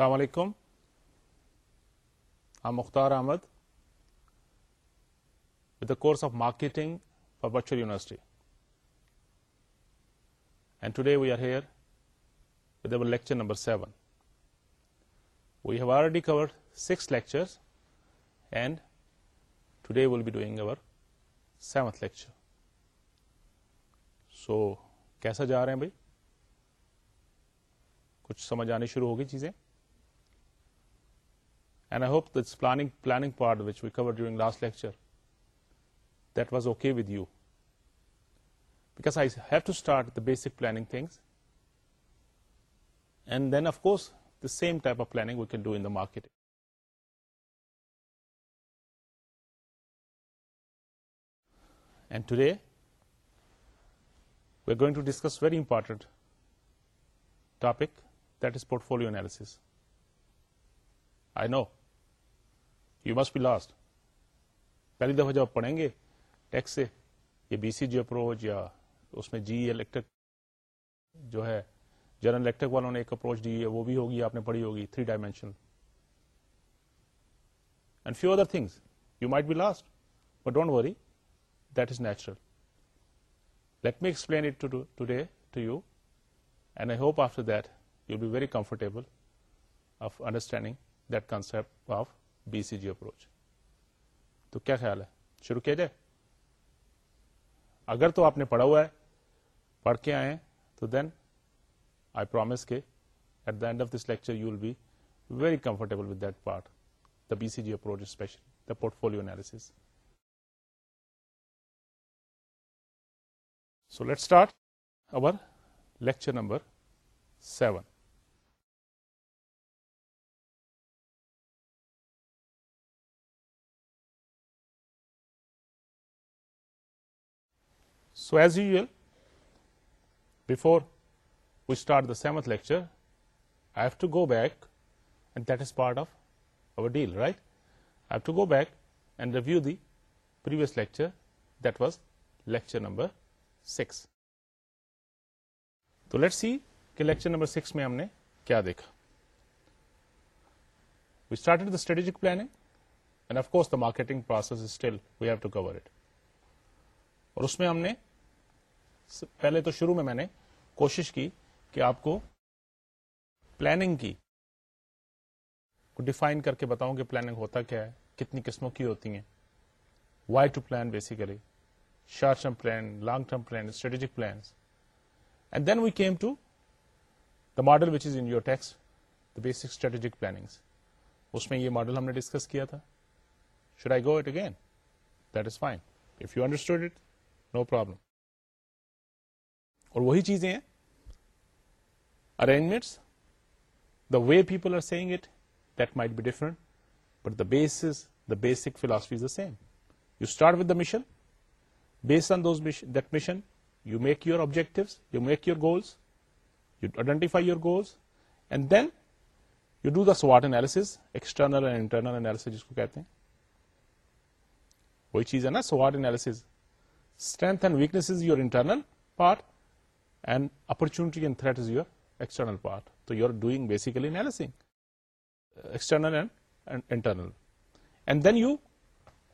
السلام علیکم ہاں Mukhtar Ahmed with the course of marketing for virtual university and today we are here with lecture number seven we have already covered six lecture and today will be doing our seventh lecture so کیسا جا رہے ہیں بھائی کچھ سمجھ آنی شروع ہوگی چیزیں And I hope this planning part, which we covered during last lecture, that was okay with you. Because I have to start with the basic planning things. And then, of course, the same type of planning we can do in the marketing. And today, we're going to discuss very important topic, that is portfolio analysis. I know you must be lost پہلی دفعہ جب آپ پڑھیں گے text سے یا B C G approach یا اس میں جی الیکٹرک جو ہے جنرل الیکٹرک والوں نے ایک اپروچ دی ہے وہ بھی ہوگی آپ نے پڑھی ہوگی three dimension and few other things you might be lost but don't worry that is natural let me explain it today to you and I hope after that you be very comfortable of understanding that concept of B C G approach تو کیا خیال ہے شروع کیا جائے اگر تو آپ نے پڑھا ہوا ہے پڑھ کے آئے تو دین آئی پرومس کے at the end of this lecture you will be very comfortable with part the B C G approach special the portfolio analysis so let start our lecture number seven so as you well before we start the seventh lecture I have to go back and that is part of our deal right I have to go back and review the previous lecture that was lecture number six تو let see کہ lecture number six میں ہم نے کیا دیکھا we start the strategic planning and of course the marketing process still we have to cover it اور اس میں ہم نے پہلے تو شروع میں میں نے کوشش کی کہ آپ کو پلاننگ کی کو ڈیفائن کر کے بتاؤں کہ پلاننگ ہوتا کیا ہے کتنی قسموں کی ہوتی ہیں why to plan basically short term plan long term plan strategic plans and then we came to the model which is in your text the basic strategic planning اس میں یہ ماڈل ہم نے ڈسکس کیا تھا should I go it again that is fine if you understand it no problem اور وہی چیزیں ہیں arrangements the way people are seeing it that might be different but the base the basic philosophy is the same you start with the mission base on those that mission you make your objective you make your goals you identify your goals and then you do the سواٹ analysis external and internal analysis جس کو کہتے ہیں وہی چیز ہے نا سواٹ analysis strength and weakness is your internal part and opportunity and threat is you external part تو you are doing basically analysing external and then you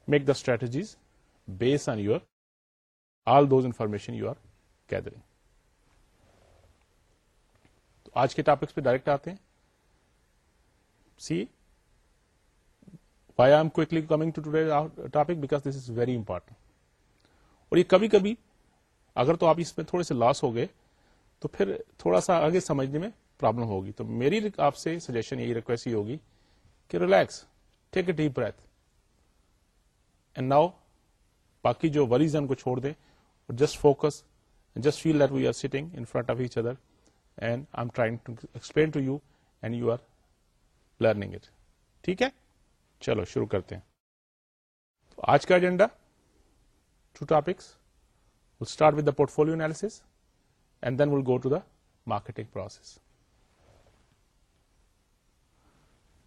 make the strategies base on you all those information you are gathering تو آج کے topics پہ direct آتے ہیں see why I coming to today topic because this is very important اور یہ کبھی کبھی اگر تو آپ اس میں تھوڑے سے لاس ہو گئے تو پھر تھوڑا سا آگے سمجھنے میں پرابلم ہوگی تو میری آپ سے سجیشن یہی ریکویسٹ ہی ہوگی کہ relax take a deep breath and now باقی جو وریز ہیں ان کو چھوڑ دیں just focus just feel that we are sitting in front of each other and I am trying to explain to you and you are learning it ٹھیک ہے چلو شروع کرتے ہیں تو آج کا agenda two topics will start with the portfolio analysis and then will go to the marketing process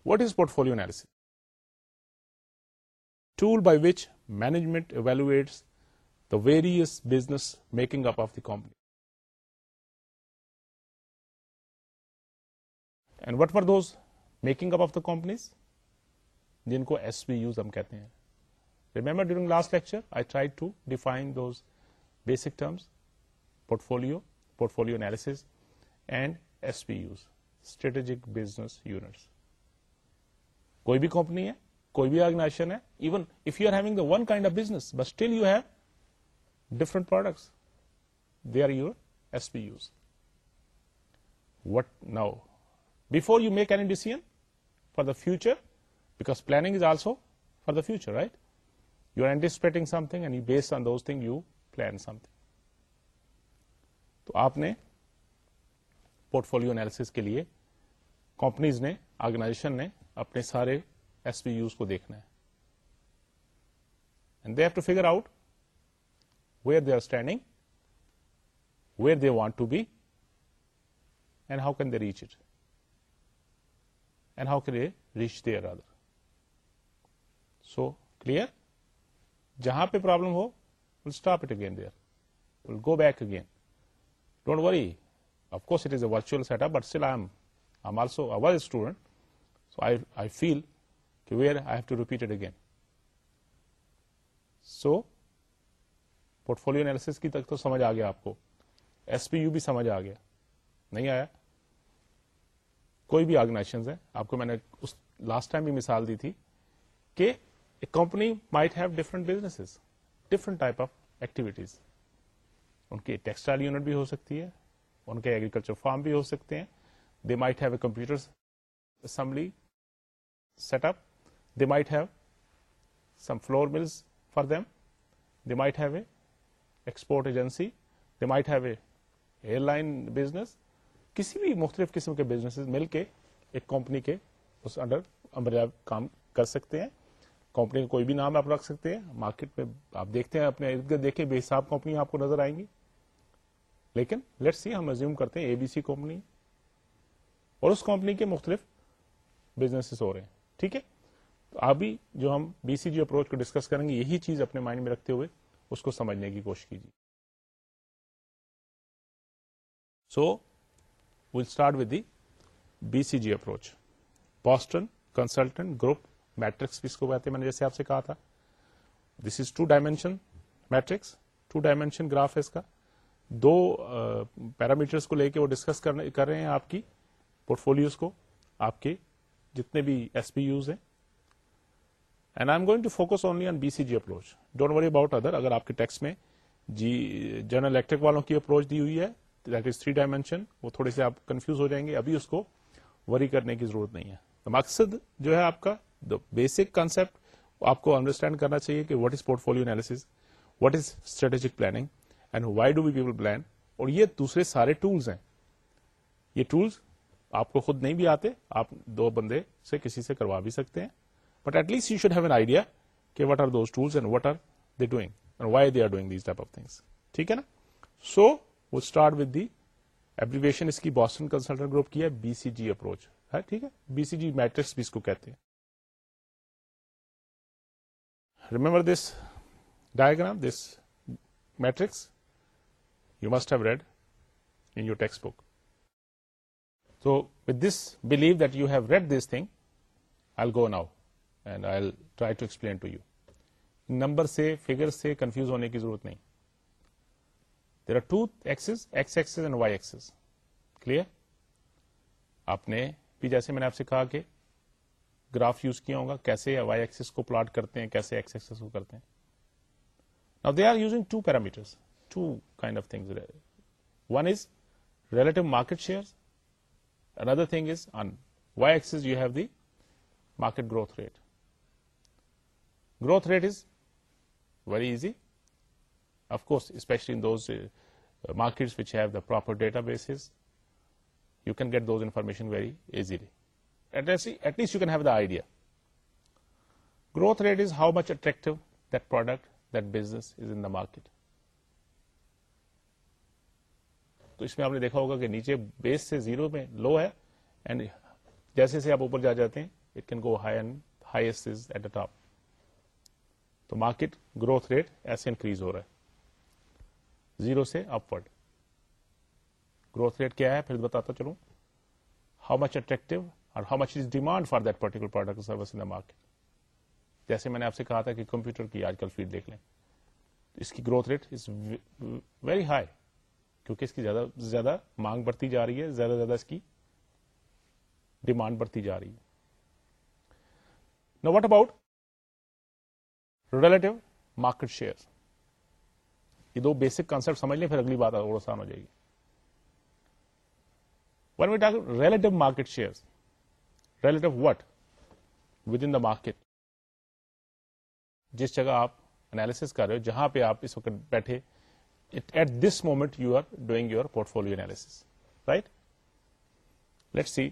what is portfolio analysis tool by which management evaluates the various business making up of the company and what for those making up of the companies جن کو S B Us ہم کہتے ہیں remember during last lecture I try to define those basic terms portfolio portfolio and S P Us strategic business units کوئی بھی company ہے کوئی بھی آرگنائزیشن ہے even if you are having the one kind of business but still you have different products they are your S P Us what now before you make an decision for the future because planning is also for the future right you are anticipating something and you base on those thing you plan something تو آپ نے port follow analysis کے لیے companies نے organization نے اپنے سارے S پی Us کو دیکھنا ہے and they have to figure out where they are standing where they want to be and how can they reach it and how can they reach their other so clear جہاں پہ problem ہو will stop it again there will go back again where so portfolio کی طرف تو سمجھ آ گیا آپ کو ایس پی یو بھی سمجھ آ گیا نہیں آیا کوئی بھی آرگنائزیشن آپ کو میں نے مثال دی تھی کہ company might have different business different type of activities ان کی ٹیکسٹائل یونٹ بھی ہو سکتی ہے ان کے ایگریکلچر فارم بھی ہو سکتے ہیں they might have a computer assembly set up they might have some flour mills for them they might have a export agency they might have a airline business کسی بھی مختلف قسم کے business مل کے ایک کمپنی کے اس under انڈریات کام کر سکتے ہیں کمپنی کا کوئی بھی نام آپ رکھ سکتے ہیں مارکیٹ میں آپ دیکھتے ہیں اپنے ارد گرد دیکھیں بے حساب کمپنی آپ کو نظر آئیں گی لیکن لیٹ سی ہم ریزیوم کرتے ہیں اے بی سی کمپنی اور اس کمپنی کے مختلف ہو رہے ہیں ٹھیک ہے تو ابھی جو ہم بی سی جی اپروچ کو ڈسکس کریں گے یہی چیز اپنے مائنڈ میں رکھتے ہوئے اس کو سمجھنے کی کوشش کیجیے so will start with the B C G approach Boston consultant group matrix اس کو کہتے ہیں میں نے جیسے آپ سے کہا تھا this is two dimension matrix two dimension graph ہے اس کا دو پیرامیٹرس کو لے کے وہ ڈسکس کر رہے ہیں آپ کی پورٹ فولوز کو آپ کے جتنے بھی ایس پی یوز ہیں and I am going to focus only on B C G approach don't worry about other اگر آپ کے ٹیکس میں جی جنرل الیکٹرک والوں کی اپروچ دی ہوئی ہے دیٹ از تھری ڈائمینشن وہ تھوڑے سے آپ کنفیوز ہو جائیں گے ابھی اس کو وری کرنے کی ضرورت نہیں ہے مقصد جو ہے آپ کا دا بیسک کانسپٹ آپ کو انڈرسٹینڈ کرنا چاہیے کہ what is portfolio analysis what is strategic planning and why do people plan اور یہ دوسرے سارے ٹولس ہیں یہ ٹولس آپ کو خود نہیں بھی آتے آپ دو بندے سے کسی سے کروا بھی سکتے ہیں but at least you should have an idea کہ what are those tools and what are they doing why they are doing type of things ٹھیک ہے نا سو وہ اسٹارٹ ود دی ایبریویشن اس کی بوسٹن کنسلٹنٹ گروپ کی ہے B C G approach ہے ٹھیک ہے بی سی جی میٹرکس بھی اس کو کہتے ہیں remember this diagram this matrix must have read in your textbook تو this believe that you have read this thing I go O and I will try to explain to you number سے figure سے confuse ہونے کی ضرورت نہیں there are two axes X's and Y's clear آپ نے بھی جیسے میں نے آپ سے کہا کہ گراف یوز کیا ہوگا کیسے وائی ایکس کو پلاٹ کرتے ہیں کیسے ایکس ایس کو کرتے ہیں نا they are using two parameters two kind of things. One is relative market shares. Another thing is on y-axis you have the market growth rate. Growth rate is very easy. Of course, especially in those uh, uh, markets which have the proper databases, you can get those information very easily. At least you can have the idea. Growth rate is how much attractive that product, that business is in the market. تو اس میں آپ نے دیکھا ہوگا کہ نیچے بیس سے زیرو میں لو ہے اینڈ جیسے جیسے آپ اوپر جا جاتے ہیں it can go high and highest is at the top تو مارکیٹ گروتھ ریٹ ایسے انکریز ہو رہا ہے زیرو سے اپورڈ گروتھ ریٹ کیا ہے پھر بتاتا چلوں ہاؤ مچ اٹریکٹو اور how much is demand for that particular product service in market جیسے میں نے آپ سے کہا تھا کہ کمپیوٹر کی آج کل فیڈ دیکھ لیں اس کی growth rate is very high کیونکہ اس کی زیادہ زیادہ مانگ بڑھتی جا رہی ہے زیادہ زیادہ اس کی ڈیمانڈ بڑھتی جا رہی ہے what about relative market share یہ دو بیسک کانسپٹ سمجھ لیں پھر اگلی بات اور آسان ہو جائے گی when we talk relative market share relative what with in the market جس جگہ آپ انالیس کر رہے ہو جہاں پہ آپ اس وقت بیٹھے at this moment you are doing your portfolio analysis right let see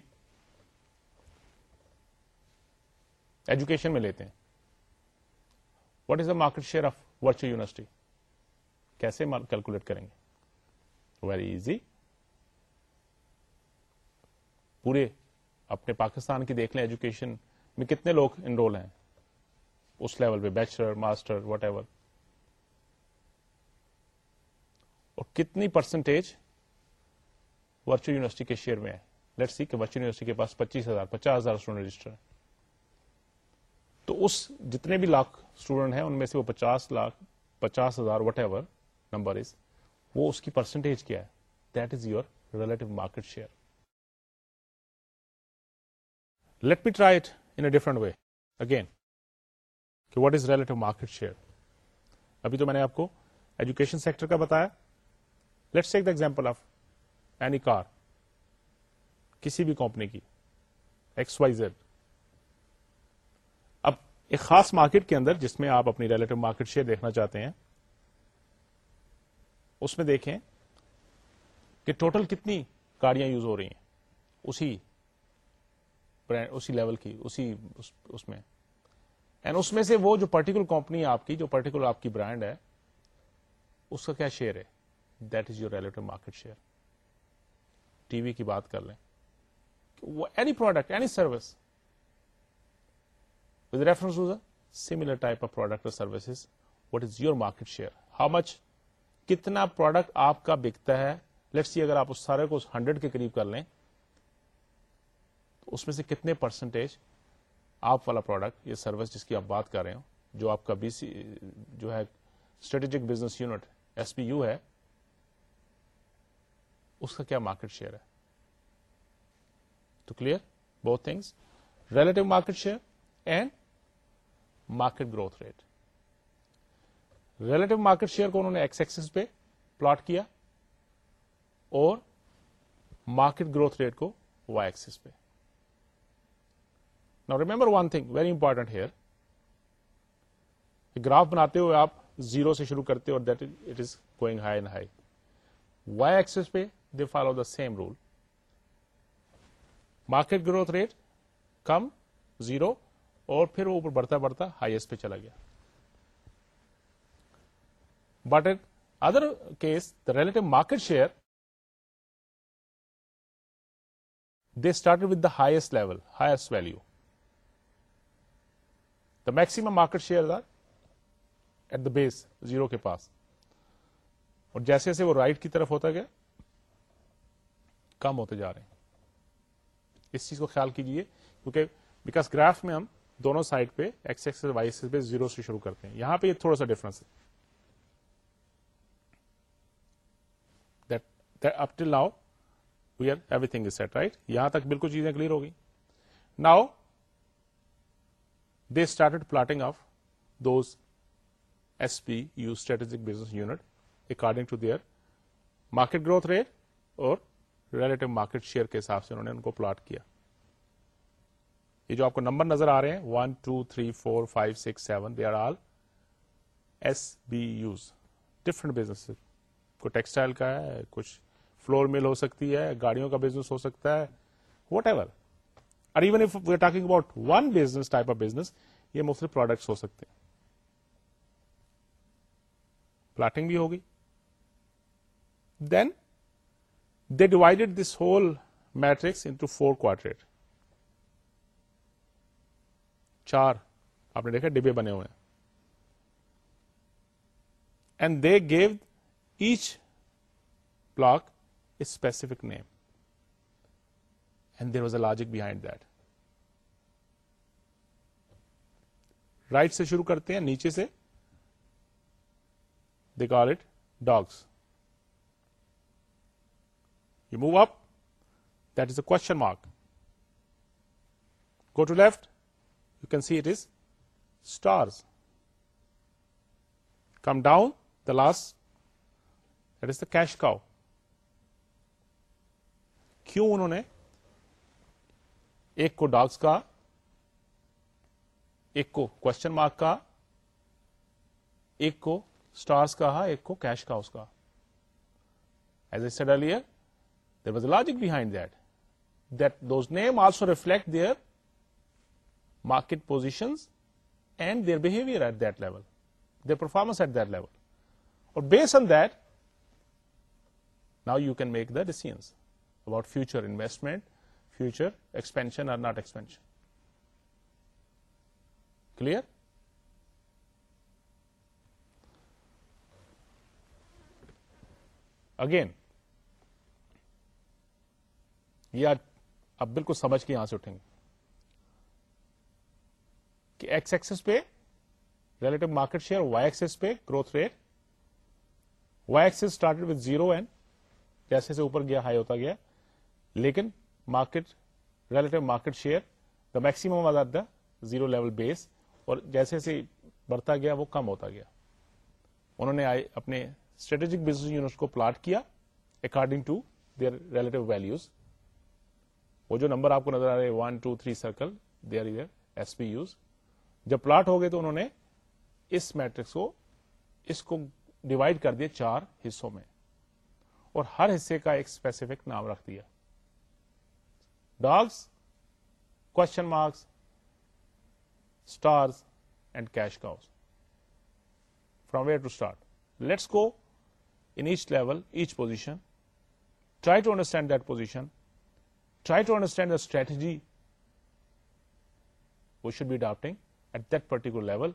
education میں لیتے ہیں what is the market share of ورچو یونیورسٹی کیسے کیلکولیٹ کریں گے ویری ایزی پورے اپنے پاکستان کی دیکھ لیں ایجوکیشن میں کتنے لوگ انرول ہیں اس لیول پہ بیچلر ماسٹر وٹ ایور اور کتنی پرسنٹیج ورچوئل یونیورسٹی کے شیئر میں ہے لیٹ سی کہ ورچوئل یونیورسٹی کے پاس پچیس ہزار پچاس ہزار اسٹوڈنٹ رجسٹر تو اس جتنے بھی لاکھ اسٹوڈنٹ ہیں ان میں سے وہ پچاس لاکھ پچاس ہزار وٹ ایور نمبر از وہ اس کی پرسنٹیج کیا ہے that is your relative market share let me try it in different way again کہ what is relative market share ابھی تو میں نے آپ کو ایجوکیشن سیکٹر کا بتایا let's take the example of any car کسی بھی کمپنی کی ایکس وائی زیڈ اب ایک خاص مارکیٹ کے اندر جس میں آپ اپنی ریلیٹو مارکیٹ شیئر دیکھنا چاہتے ہیں اس میں دیکھیں کہ ٹوٹل کتنی گاڑیاں یوز ہو رہی ہیں اسی برانڈ اسی لیول کی اسی اس, میں اینڈ اس میں سے وہ جو پرٹیکولر کمپنی آپ کی جو پرٹیکولر آپ کی برانڈ ہے اس کا کیا شیئر ہے that is your relative market share T V کی بات کر لیں any product any service with reference to the similar type of product services what is your market share how much کتنا پروڈکٹ آپ کا بکتا ہے لیٹس اگر آپ اس سارے کو ہنڈریڈ کے قریب کر لیں تو اس میں سے کتنے پرسنٹیج آپ والا پروڈکٹ یا سروس جس کی آپ بات کر رہے ہو جو آپ کا بی سی جو ہے اسٹریٹجک بزنس یونٹ ایس پی یو ہے اس کا کیا مارکیٹ شیئر ہے تو کلیئر بہت things relative market share and market growth rate relative market share کو انہوں نے ایکس پہ پلاٹ کیا اور مارکیٹ گروتھ ریٹ کو وائی ایکسس پہ نا remember one thing very important here graph بناتے ہوئے آپ زیرو سے شروع کرتے اور that it is going high and high Y axis پہ follow the same rule market growth rate کم زیرو اور پھر وہ اوپر بڑھتا بڑھتا ہائیسٹ پہ چلا گیا but in other case the relative market share they start with the highest level highest value the maximum market share are at the base zero کے پاس اور جیسے جیسے وہ رائٹ right کی طرف ہوتا گیا کم ہوتے جا رہے ہیں اس چیز کو خیال کیجیے کیونکہ بیکاز گراف میں ہم دونوں سائڈ پہ ایکس ایکس ایس ایکس پہ زیرو سے شروع کرتے ہیں یہاں پہ یہ تھوڑا سا ڈفرنس ہے up till now we are everything is set right یہاں تک بالکل چیزیں کلیئر ہو گئی now they start plotting of those S P U strategic business unit according to their market growth rate اور ریلیٹو مارکیٹ شیئر کے حساب سے انہوں نے ان کو پلاٹ کیا یہ جو آپ کو نمبر نظر آ رہے ہیں one two three four five six seven they are all S B Us different business کو ٹیکسٹائل کا ہے کچھ فلور مل ہو سکتی ہے گاڑیوں کا بزنس ہو سکتا ہے وٹ ایور اور even if we are talking about one business type of business یہ مختلف پروڈکٹس ہو سکتے ہیں پلاٹنگ بھی ہوگی then divided this whole matrix into four quarter چار آپ نے دیکھا ڈبے بنے ہوئے and they gave each block specific name and there was a logic behind that right سے شروع کرتے ہیں نیچے سے they call it dogs move up a question mark go to left you can see it is stars come down the last that is the cash cow کیوں انہوں نے ایک کو ڈاکس کا ایک کو کوشچن مارک کا ایک کو اسٹارس کہا ایک کو کیش کا اس کا as a said earlier There was a logic behind that, that those names also reflect their market positions and their behavior at that level, their performance at that level. Or based on that, now you can make the decisions about future investment, future expansion or not expansion. Clear? Again, یہ آج اب بالکل سمجھ کے یہاں سے اٹھیں گے کہ ایکس ایکسس پہ relative market share Y axis پہ growth rate Y axis start with zero and جیسے سے اوپر گیا ہائی ہوتا گیا لیکن market relative market share the maximum the zero level base اور جیسے سے بڑھتا گیا وہ کم ہوتا گیا انہوں نے اپنے اسٹریٹجک بزنس یونٹ کو پلاٹ کیا according to their relative values وہ جو نمبر آپ کو نظر آ رہے one two three circle they are S P Us جب پلاٹ ہو گئے تو انہوں نے اس میٹرکس کو اس کو ڈیوائڈ کر دیا چار حصوں میں اور ہر حصے کا ایک اسپیسیفک نام رکھ دیا dogs question marks and cash cows from where to start let's go in each level each position try to understand that position try to understand the strategy we should be adopting at that particular level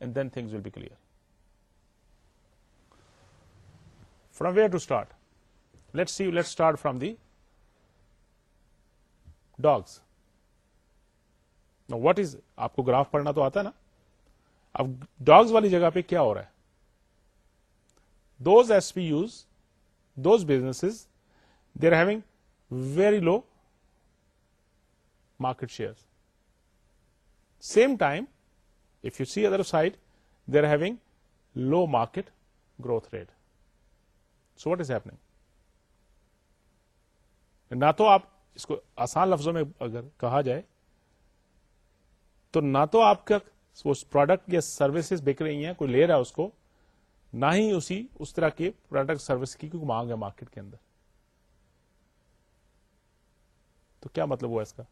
and then thing will be clear from where to start let see you let start from the dogs نا what is آپ کو graph پڑھنا تو آتا ہے نا اب dogs والی جگہ پہ کیا ہو رہا ہے those S P use those business they are having very low market share same time if you see other side they are having low market growth rate so what is happening نہ تو آپ اس کو آسان لفظوں میں اگر کہا جائے تو نہ تو آپ کا وہ پروڈکٹ یا سروسز بک رہی ہیں کوئی لے رہا ہے اس کو نہ ہی اسی اس طرح کے پروڈکٹ سروس کی کوئی مانگ ہے مارکیٹ کے اندر تو کیا مطلب ہوا اس کا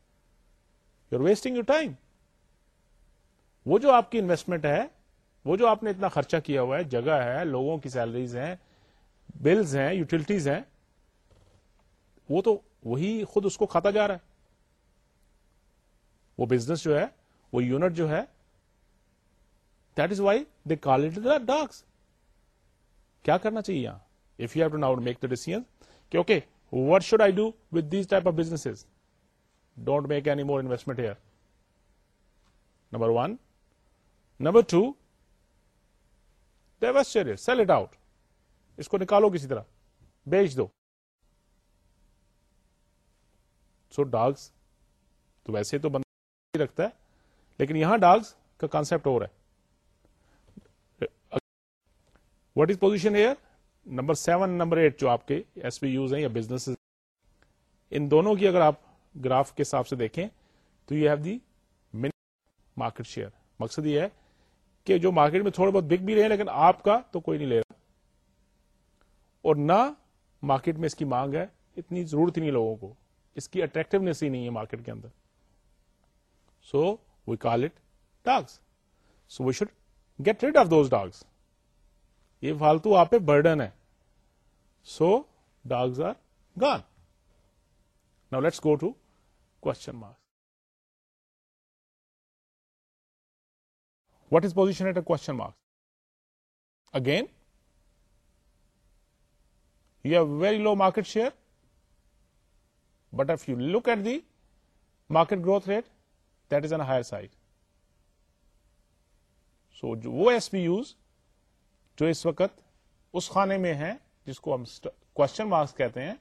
you are wasting you time وہ جو آپ کی انویسٹمنٹ ہے وہ جو آپ نے اتنا خرچہ کیا ہوا ہے جگہ ہے لوگوں کی سیلریز ہیں بلز ہیں یوٹیلٹیز ہیں وہ تو وہی خود اس کو کھاتا جا رہا ہے وہ بزنس جو ہے وہ یونٹ جو ہے that is why they the docs dogs کیا کرنا چاہیے یہاں if you have to now make the okay کیونکہ should I do with these type of business don't make any more investment here number one number two ڈیوسچر sell it out اس کو نکالو کسی طرح بیچ دو سو ڈاگس تو ویسے تو بند رکھتا ہے لیکن یہاں ڈاگس کا کانسپٹ اور ہے what is position here number seven number eight جو آپ کے ایس پی یوز ہیں یا بزنس ان دونوں کی اگر آپ گراف کے حساب سے دیکھیں تو you have the min market share مقصد یہ ہے کہ جو مارکیٹ میں تھوڑا بہت بک بھی رہے لیکن آپ کا تو کوئی نہیں لے رہا اور نہ مارکیٹ میں اس کی مانگ ہے اتنی ضرورت ہی نہیں لوگوں کو اس کی اٹریکٹونیس ہی نہیں ہے مارکیٹ کے اندر so we call it dogs so we should get rid of those dogs یہ فالتو آپ پہ برڈن ہے سو ڈاگز آر گان نا let's go to mark what is position at a question marks again you uh very low market share but if you look at the market growth rate that is in higher side so وہ S پی U's جو اس وقت اس خانے میں ہے جس کو ہم کوشچن مارکس کہتے ہیں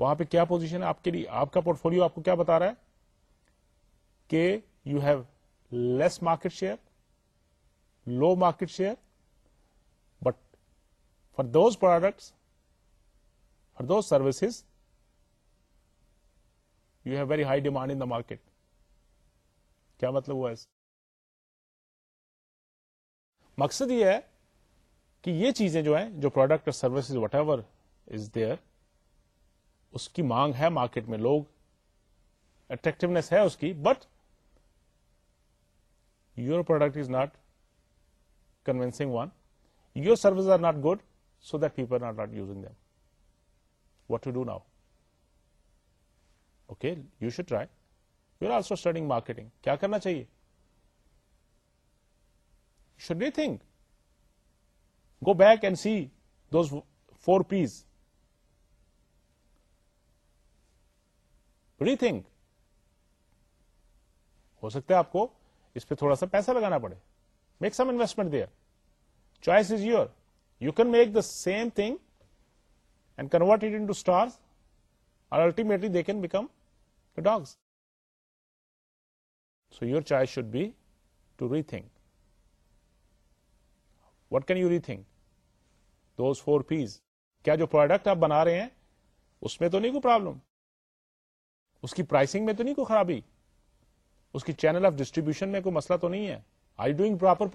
وہاں پہ کیا پوزیشن آپ کے لیے آپ کا پورٹ فولو آپ کو کیا بتا رہا ہے کہ you have less market share low market share but for those products for those services you have very high demand in the market کیا مطلب ہوا اس مقصد یہ ہے کہ یہ چیزیں جو ہیں جو پروڈکٹ اور services whatever is there اس کی مانگ ہے مارکیٹ میں لوگ اٹریکٹونیس ہے اس کی but your product is not convincing one your service are not good so that people are not using them what you do now okay you should try you are also studying marketing کیا کرنا چاہیے should you think go back and see those four Ps rethink ہو سکتا ہے آپ کو اس پہ تھوڑا سا پیسہ لگانا پڑے make some investment there choice is your you can make the same thing and convert it star اور ultimately they can become the dogs so your choice should be to rethink what can you rethink those four Ps کیا جو product آپ بنا رہے ہیں اس میں تو نہیں کوئی پرابلم اس کی پرائسنگ میں تو نہیں کوئی خرابی اس کی چینل آف ڈسٹریبیوشن میں کوئی مسئلہ تو نہیں ہے I doing proper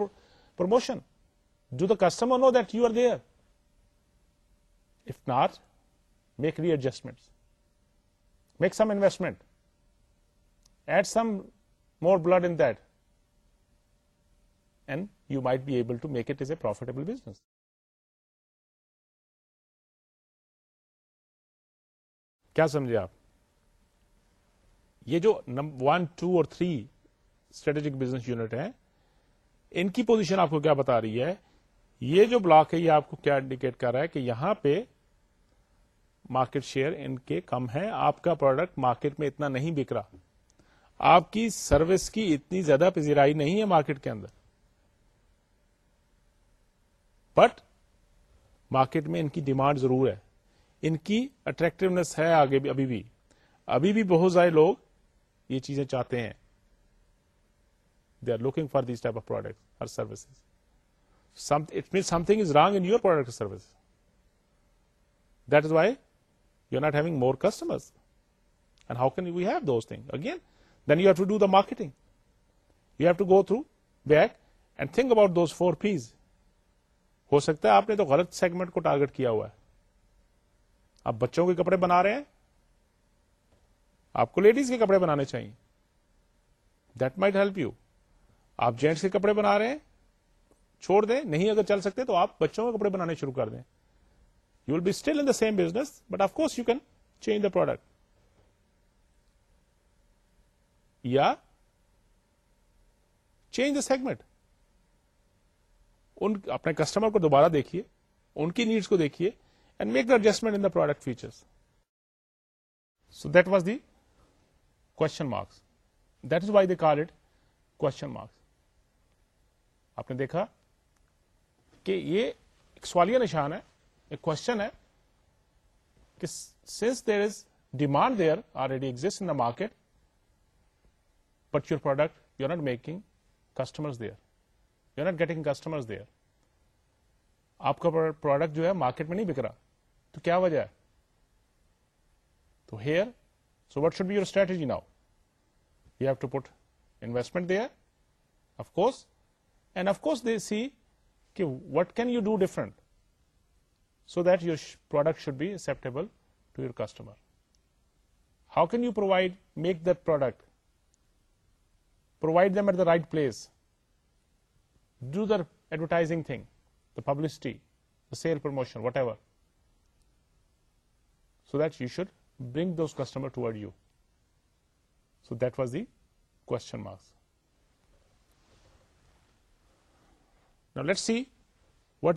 promotion do the customer know that you are there if not make readjustment make some investment add some more blood in that and you might be able to make it is a profitable business کیا سمجھے آپ یہ جو one two اور three strategic business unit ہے ان کی position آپ کو کیا بتا رہی ہے یہ جو بلاک ہے یہ آپ کو کیا انڈیکیٹ کر رہا ہے کہ یہاں پہ مارکیٹ شیئر ان کے کم ہے آپ کا پروڈکٹ مارکیٹ میں اتنا نہیں بک رہا آپ کی سروس کی اتنی زیادہ پذیرائی نہیں ہے مارکیٹ کے اندر بٹ مارکیٹ میں ان کی ڈیمانڈ ضرور ہے ان کی اٹریکٹونیس ہے آگے بھی ابھی بھی ابھی بھی بہت سارے لوگ یہ چیزیں چاہتے ہیں they are looking for this type of product اور services it means something is wrong in your product service that is why you are not having more customer then you have to do the marketing you have to go through back and think about those four Ps ہو سکتا ہے آپ نے تو غلط segment کو target کیا ہوا ہے آپ بچوں کے کپڑے بنا رہے ہیں آپ کو لیڈیز کے کپڑے بنانے چاہیے دیٹ مائٹ ہیلپ یو آپ جینٹس کے کپڑے بنا رہے ہیں چھوڑ دیں نہیں اگر چل سکتے تو آپ بچوں کے کپڑے بنانے شروع کر دیں you will be still in same business but of course you can change the product یا چینج دا سیگمنٹ ان اپنے کسٹمر کو دوبارہ دیکھیے ان کی نیڈس کو دیکھیے and make the adjustment in the product features so that was the marks that is why they call it marks آپ نے دیکھا کہ یہ ایک سوالیہ نشان ہے ایک کوشچن ہے کہ since there is demand there exist in market but your product you not making customer there you not getting customer there آپ کا پروڈکٹ جو ہے مارکیٹ میں نہیں بک رہا تو کیا وجہ ہے تو here So what should be your strategy now? You have to put investment there, of course. And of course, they see, okay, what can you do different so that your product should be acceptable to your customer? How can you make that product, provide them at the right place, do the advertising thing, the publicity, the sale promotion, whatever, so that you should bring those customer toward you so that was the quote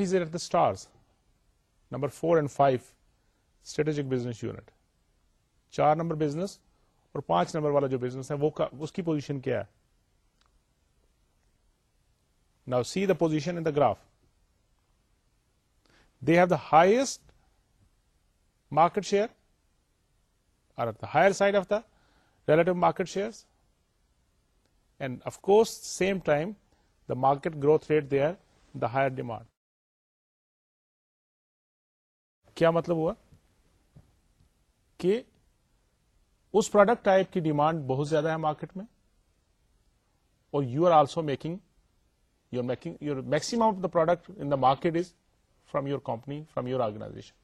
is air at the stars number four and five strategic business unit چار number business اور پانچ number والا جو business ہے وہ اس کی position کیا ہے now see the position in the graph they have the highest market share the higher side of the relative market share and of course same time the market growth rate they are the higher demand کیا مطلب ہوا کہ اس product type کی demand بہت زیادہ ہے market میں اور you are also making you are making your maximum of the product in the market is from your company from your organization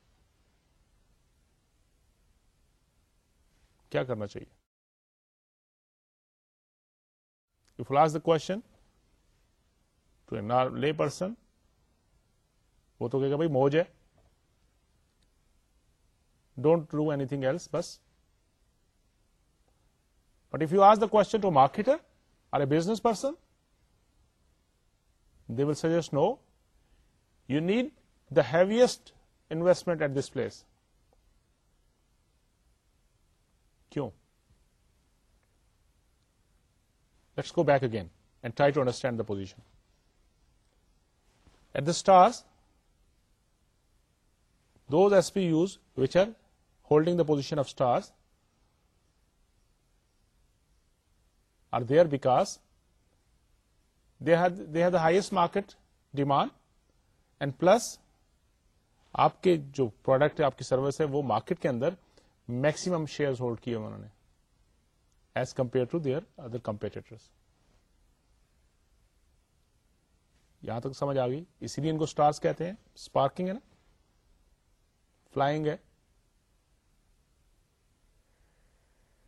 کیا کرنا چاہیے if ask the question to to a لے پرسن وہ تو کہے گا بھائی موج ہے don't do anything else بس but if you ask the question to marketer or a business person the will suggest no you need the heaviest investment at this place کیوں let's go back again and try to understand the position at the star those S P use which are holding the position of star are there because they have the highest market demand and plus آپ کے جو product آپ کی service ہے وہ market کے اندر maximum share hold کیے انہوں نے as compare to their other competitor یہاں تک سمجھ آ گئی اسی لیے ان کو اسٹارس کہتے ہیں اسپارکنگ ہے نا فلائنگ ہے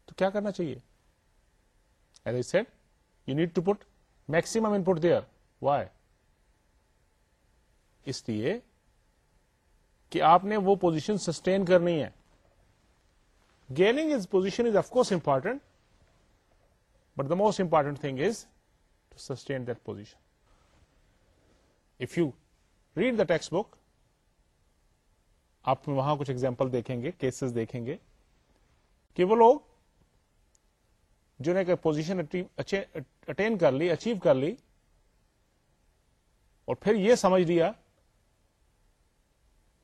تو کیا کرنا چاہیے as a set you need to put maximum input there اس لیے کہ آپ نے وہ پوزیشن سسٹین کرنی ہے gaining is position is of course important but the most important thing is to sustain دوزیشن if you read the textbook آپ وہاں کچھ ایگزامپل دیکھیں گے کیسز دیکھیں گے کہ وہ لوگ جو پوزیشن اٹین کر لی اچیو کر لی اور پھر یہ سمجھ لیا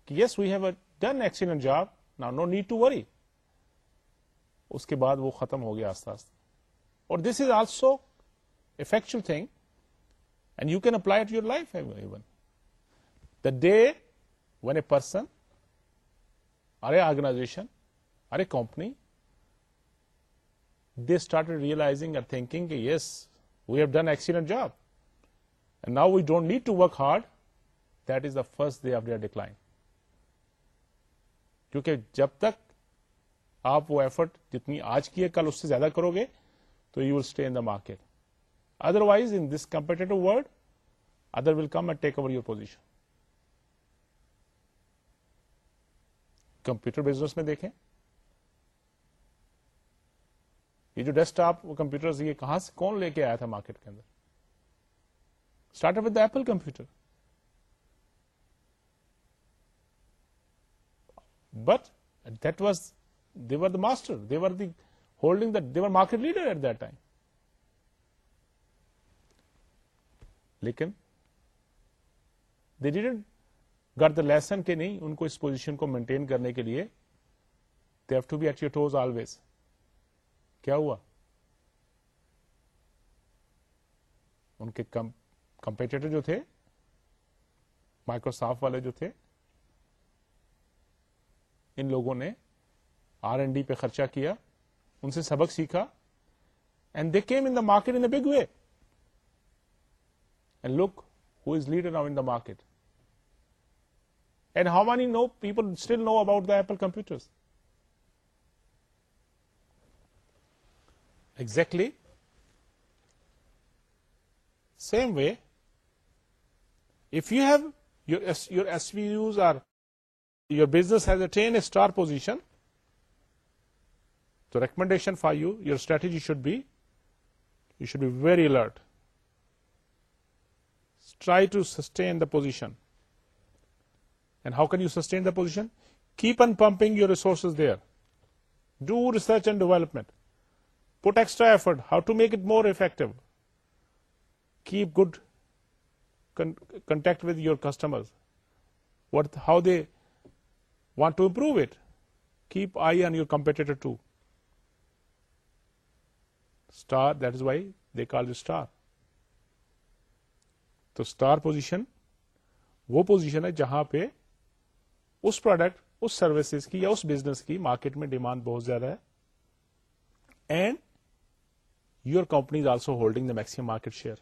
کہ yes we have a done excellent job نا نو نیڈ ٹو وری اس کے بعد وہ ختم ہو گیا آستہ آستہ اور this is also افیکچو thing and you can apply to your life even the person or a organization or a company they start realising اور تھنکنگ کہ yes we have done excellent job and now we don't need to work hard that is the first day of their decline کیونکہ جب تک آپ وہ effort جتنی آج کی ہے کل اس سے زیادہ کرو گے تو you will stay in the market otherwise in this competitive world other will come and take over your position computer business میں دیکھیں یہ جو ڈیسک ٹاپ کمپیوٹر یہ کہاں سے کون لے کے آیا تھا مارکیٹ کے اندر start Apple computer but that was they were the master they were the holding they واقف لیڈر ایٹ دائم لیکن دن گر دا لسن کے نہیں ان کو اس پوزیشن کو مینٹین کرنے کے لیے at بی toes آلویز کیا ہوا ان کے کمپیٹیٹر جو تھے مائکروسافٹ والے جو تھے ان لوگوں نے آر اینڈ ڈی پہ خرچہ کیا ان سے سبق سیکھا and they came in the market big way and look who is leader now in the market and how many no people still know about the Apple computer exactly same way if you have your you S B use or your business has a train a star position So recommendation for you, your strategy should be, you should be very alert. Try to sustain the position. And how can you sustain the position? Keep on pumping your resources there. Do research and development. Put extra effort. How to make it more effective? Keep good contact with your customers. How they want to improve it. Keep eye on your competitor too. Star that is why they call star تو star position وہ position ہے جہاں پہ اس product اس services کی یا اس بزنس کی مارکیٹ میں ڈیمانڈ بہت زیادہ ہے and your company is also holding the maximum market share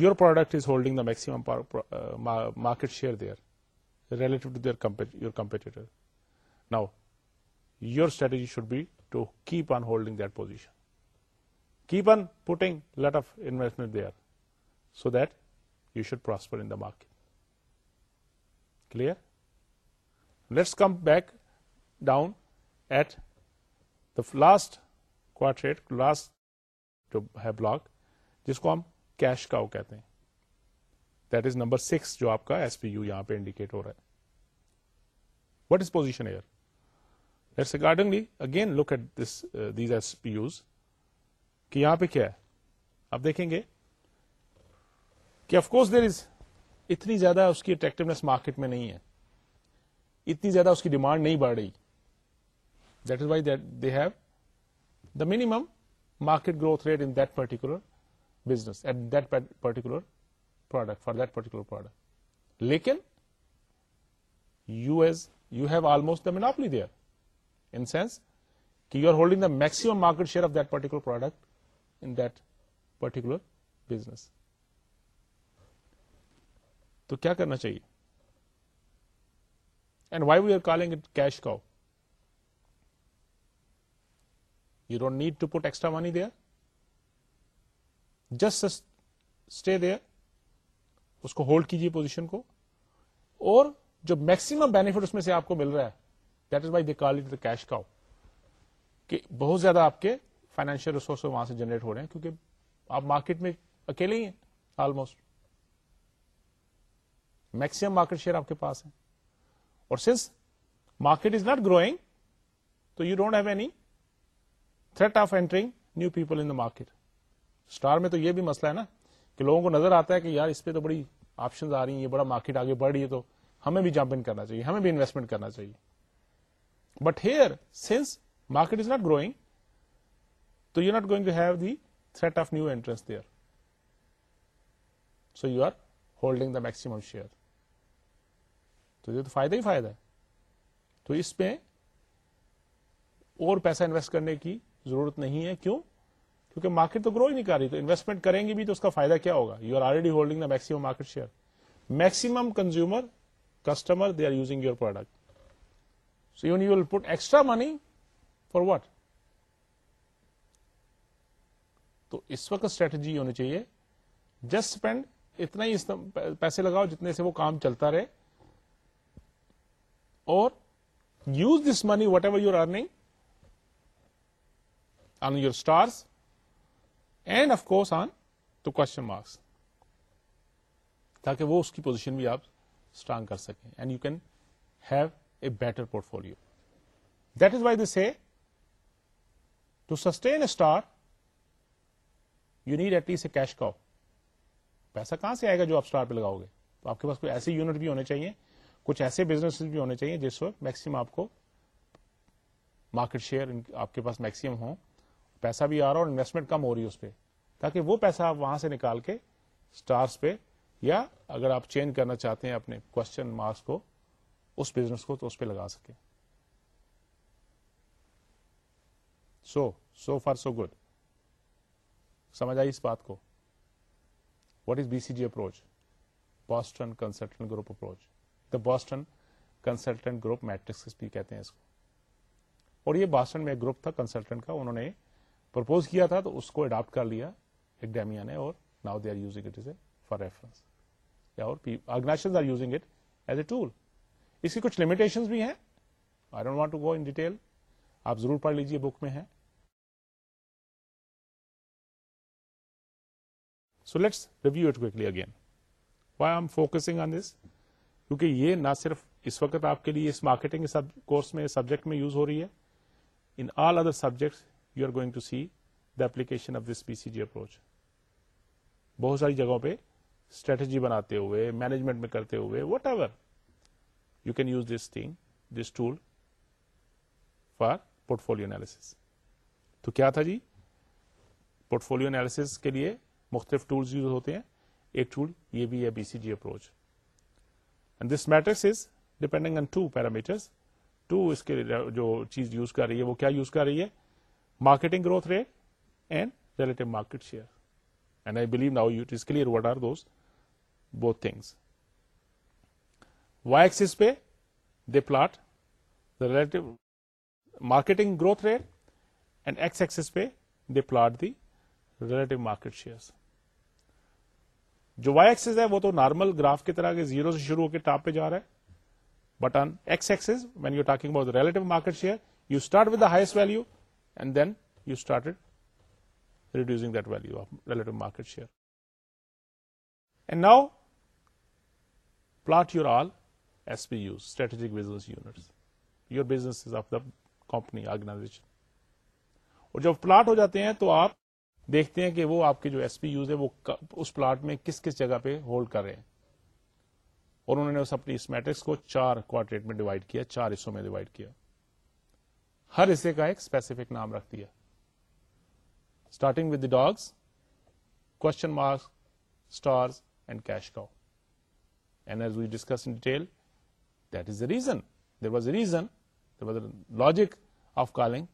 your product is holding the maximum market share there relative to their your competitor now your strategy should be to keep on holding that position پن putting lot of investment they are so that you should prosper in the market clear let's come back down at the last quadrant last جو ہے block جس کو ہم cash کا وہ کہتے ہیں دیٹ از نمبر سکس جو آپ کا ایس پی یو یہاں پہ انڈیکیٹ ہو رہا ہے what is position here let's accordingly again look at this these S P use کہ یہاں پہ کیا ہے آپ دیکھیں گے کہ آف کورس دیر از اتنی زیادہ اس کی اٹریکٹونیس مارکیٹ میں نہیں ہے اتنی زیادہ اس کی ڈیمانڈ نہیں بڑھ رہی that is why they have the minimum market growth rate in that particular business at that particular product for that particular product لیکن you as you have almost the monopoly there in sense کہ you are holding the maximum market share of that particular product in that particular business تو کیا کرنا چاہیے and why we are calling it cash cow just stay دیا اس کو hold کیجیے position کو اور جو میکسمم بینیفٹ اس میں سے آپ کو مل رہا ہے that is why they call it the cash cow بہت زیادہ آپ کے فائنینشیل ریسورس وہاں سے جنریٹ ہو رہے ہیں کیونکہ آپ مارکیٹ میں اکیلے ہی ہیں آلموسٹ میکسم مارکیٹ شیئر آپ کے پاس ہے اور since market is not growing تو you don't have any threat of entering new people in the market star میں تو یہ بھی مسئلہ ہے نا کہ لوگوں کو نظر آتا ہے کہ یار اس پہ تو بڑی آپشن آ رہی ہیں یہ بڑا مارکیٹ آگے بڑھ رہی ہے تو ہمیں بھی جمپ ان کرنا چاہیے ہمیں بھی انویسٹمنٹ کرنا چاہیے but here since market is not growing تو you not going to have the threat of new entrants there so you are holding the maximum share تو یہ تو فائدہ ہی فائدہ ہے تو اس پہ اور پیسہ انویسٹ کرنے کی ضرورت نہیں ہے کیوں کیونکہ مارکیٹ تو گرو ہی نہیں کر رہی تو انویسٹمنٹ کریں گے بھی تو اس کا فائدہ کیا ہوگا you are already holding the maximum market share maximum consumer customer they are using your product so you will put extra money for what تو اس وقت اسٹریٹجی ہونی چاہیے جسٹ اسپینڈ اتنا ہی پیسے لگاؤ جتنے سے وہ کام چلتا رہے اور use this money whatever you earning on your stars and of course on to question marks تاکہ وہ اس کی پوزیشن بھی آپ اسٹرانگ کر سکیں and you can have a better portfolio that is why this a to sustain a star you need at least a cash cow پیسہ کہاں سے آئے گا جو آپ اسٹار پہ لگاؤ گے تو آپ کے پاس کوئی ایسے یونٹ بھی ہونے چاہیے کچھ ایسے بزنس بھی ہونے چاہیے جس وقت میکسیمم آپ کو مارکیٹ شیئر آپ کے پاس میکسیمم ہوں پیسہ بھی آ رہا اور انویسٹمنٹ کم ہو رہی ہے اس پہ تاکہ وہ پیسہ آپ وہاں سے نکال کے اسٹارس پہ یا اگر آپ چینج کرنا چاہتے ہیں اپنے کوشچن مارکس کو اس بزنس کو تو اس پہ لگا سکیں so so far so good سمجھ آئی اس بات کو what is B C G approach Boston consultant group approach the Boston consultant group matrix بھی کہتے ہیں اس کو اور یہ باسٹن میں ایک گروپ تھا کنسلٹنٹ کا انہوں نے پرپوز کیا تھا تو اس کو اڈاپٹ کر لیا ایک ڈیمیا نے اور now they are using it it is a a for reference یا اور organization are using as tool اس کی کچھ لمیٹیشن بھی ہیں I don't want to go in detail آپ ضرور پڑھ لیجیے بک میں ہے so let's review it quickly again why I focusing on this کیونکہ یہ نہ صرف اس وقت آپ کے لیے اس مارکیٹنگ کورس میں سبجیکٹ میں یوز ہو رہی ہے in all other you are going to see see the application of this P G approach بہت ساری جگہوں پہ اسٹریٹجی بناتے ہوئے مینجمنٹ میں کرتے ہوئے whatever you can use this thing this tool for portfolio analysis تو کیا تھا جی پورٹ فولو اینالس کے لیے مختلف ٹولس یوز ہوتے ہیں ایک ٹول یہ بھی ہے B C G approach and this matrix is depending on two parameters to اس کے جو چیز یوز کر رہی ہے وہ کیا یوز کر رہی ہے marketing growth rate and relative market share and I believe now you what are those both things Y x پہ they plot relative marketing growth rate and X axis پہ they plot the relative market shares جو Y axis ہے وہ تو normal graph کی طرح کے zero سے شروع ہو کے ٹاپ پہ جا رہا ہے but on X Axis when you talking about relative market share you start with the highest value and then you start that value of relative market share and now plot your all S P U strategic business unit your business of the company organization اور جب plot ہو جاتے ہیں تو آپ دیکھتے ہیں کہ وہ آپ کے جو ایس پی یوز ہے وہ اس پلاٹ میں کس کس جگہ پہ ہولڈ کر رہے ہیں اور انہوں نے اس اپنی اس میٹرکس کو چار کوارٹریٹ میں ڈیوائڈ کیا چار حصوں میں ڈیوائڈ کیا ہر حصے کا ایک اسپیسیفک نام رکھ دیا starting with the dogs question marks and cash کا reason there was a reason was a logic of calling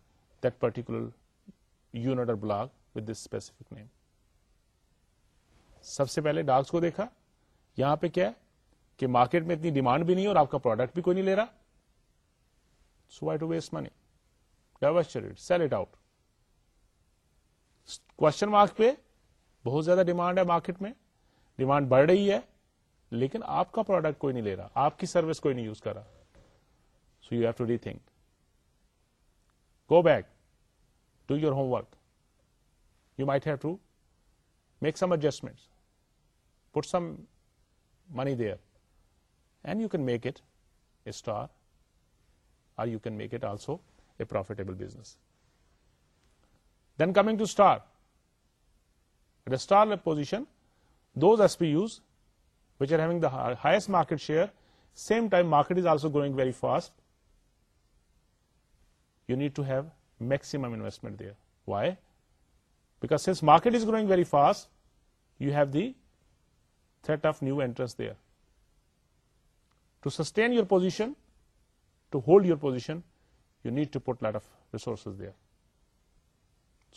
that particular unit اور block with this specific name سب سے پہلے ڈاکس کو دیکھا یہاں پہ کیا ہے کہ مارکیٹ میں اتنی ڈیمانڈ بھی نہیں اور آپ کا پروڈکٹ بھی کوئی نہیں لے رہا so why to waste money divest it sell it out question mark پہ بہت زیادہ ڈیمانڈ ہے مارکیٹ میں ڈیمانڈ بڑھ رہی ہے لیکن آپ کا پروڈکٹ کوئی نہیں لے رہا آپ کی سروس کوئی نہیں یوز کر رہا so you have to rethink go back to your homework you might have to make some adjustments, put some money there, and you can make it a star, or you can make it also a profitable business. Then coming to star, at a star position, those SPUs which are having the highest market share, same time market is also growing very fast, you need to have maximum investment there. Why? Market is growing very fast you have the threat of new entrants they are to sustain your position to hold your position you need to put lot of resources they are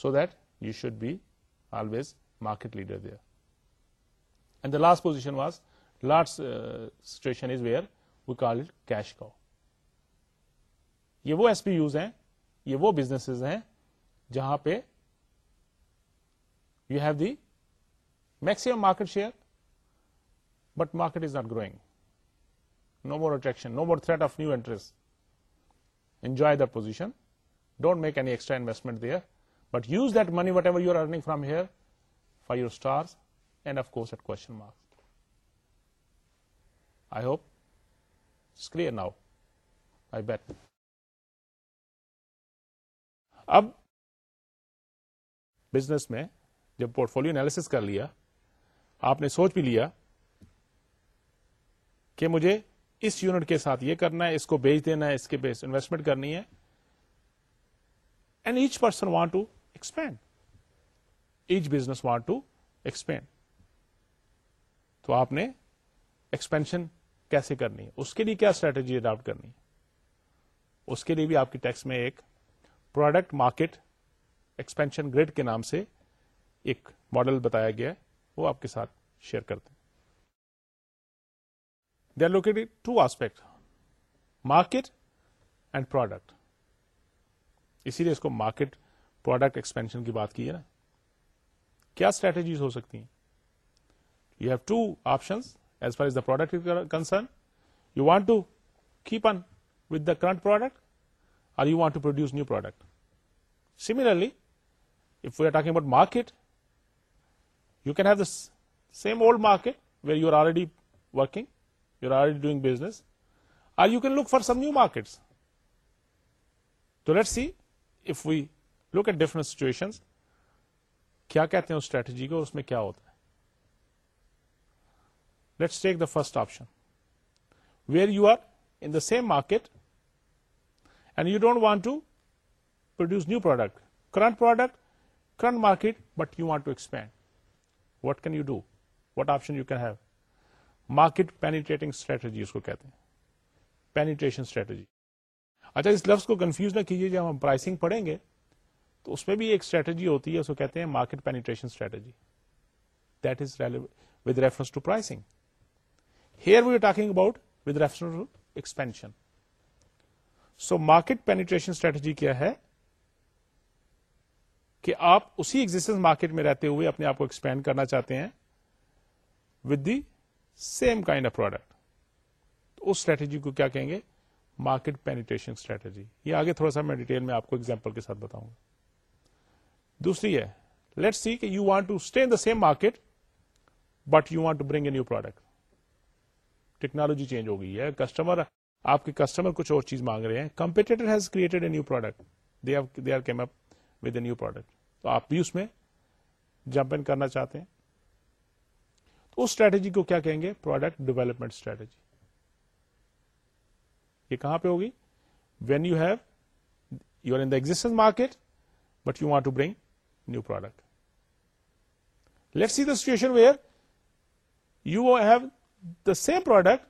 so that you should be always market leader they are and the last position was last situation is where we call cash کا یہ وہ S پی use ہیں یہ وہ business ہیں جہاں پہ you have the maximum market share but market is not growing no more attraction no more threat of new interest enjoy the position don't make any extra investment there but use that money whatever you are earning from here for your star and of course at question mark I hope clear now I bet اب business میں جب port follow analysis کر لیا آپ نے سوچ بھی لیا کہ مجھے اس یونٹ کے ساتھ یہ کرنا ہے اس کو بیچ دینا ہے اس کے بیس انویسٹمنٹ کرنی ہے and H H person want want to to expand expand business تو آپ نے ایکسپینشن کیسے کرنی ہے اس کے لیے کیا اسٹریٹجی اڈاپٹ کرنی ہے اس کے لیے بھی آپ کی ٹیکس میں ایک پروڈکٹ مارکیٹ ایکسپینشن گریڈ کے نام سے ایک ماڈل بتایا گیا ہے وہ آپ کے ساتھ شیئر کرتے ہیں they are locate to aspect market and product اسی لیے اس کو مارکیٹ پروڈکٹ ایکسپینشن کی بات کی ہے نا کیا اسٹریٹجیز ہو سکتی ہیں you have two options as far the product concern you want to keep in with the current product اور you want to produce new product similarly if you are talking about market you can have the same old market where you are already working you are already doing business or you can look for some new markets So let see if we look at different situation کیا کہتے ہیں اس strategy کو اس میں کیا ہوتا ہے let's take the first option where you are in the same market and you don't want to produce new product current product current market but you want to expand what can you do what option you can have market penetrating strategy اس کو کہتے ہیں penetration strategy اچھا اس لفظ کو confuse نہ کیجیے جب ہم پرائسنگ پڑھیں گے تو اس میں بھی ایک اسٹریٹجی ہوتی ہے اس کو کہتے ہیں market penetration strategy that is relative reference to pricing here we are talking about with reference to expansion so market penetration strategy کیا ہے کہ آپ اسی ایگزٹنس مارکیٹ میں رہتے ہوئے اپنے آپ کو ایکسپینڈ کرنا چاہتے ہیں with the same kind of product تو اسٹریٹجی کو کیا کہیں گے مارکیٹ پینیٹریشن اسٹریٹجی یہ آگے تھوڑا سا میں ڈیٹیل میں آپ کو ایگزامپل کے ساتھ بتاؤں گا دوسری ہے لیٹ سی کہ you want to stay in the same market but you want to bring a new product technology change ہو گئی ہے کسٹمر آپ کے کسٹمر کچھ اور چیز مانگ رہے ہیں competitor has created a new product they are came up with a new product تو آپ بھی اس میں جمپ ان کرنا چاہتے ہیں تو اس اسٹریٹجی کو کیا کہیں گے پروڈکٹ ڈیولپمنٹ اسٹریٹجی یہ کہاں پہ ہوگی when you have you are in existence market but you want to bring new product let see the situation where you have the same product